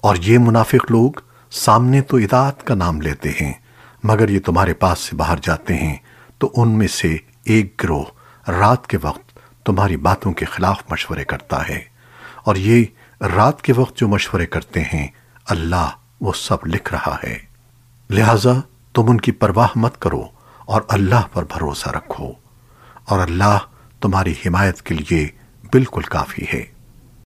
اور یہ منافق لوگ سامنے تو اطاعت کا نام لیتے ہیں، مگر یہ تمہارے پاس سے باہر جاتے ہیں، تو ان میں سے ایک گروہ رات کے وقت تمہاری باتوں کے خلاف مشورے کرتا ہے۔ اور یہ رات کے وقت جو مشورے کرتے ہیں، اللہ وہ سب لکھ رہا ہے۔ لہذا تم ان کی پرواہ مت کرو اور اللہ پر بھروسہ رکھو۔ اور اللہ تمہاری حمایت کے لیے بالکل کافی ہے۔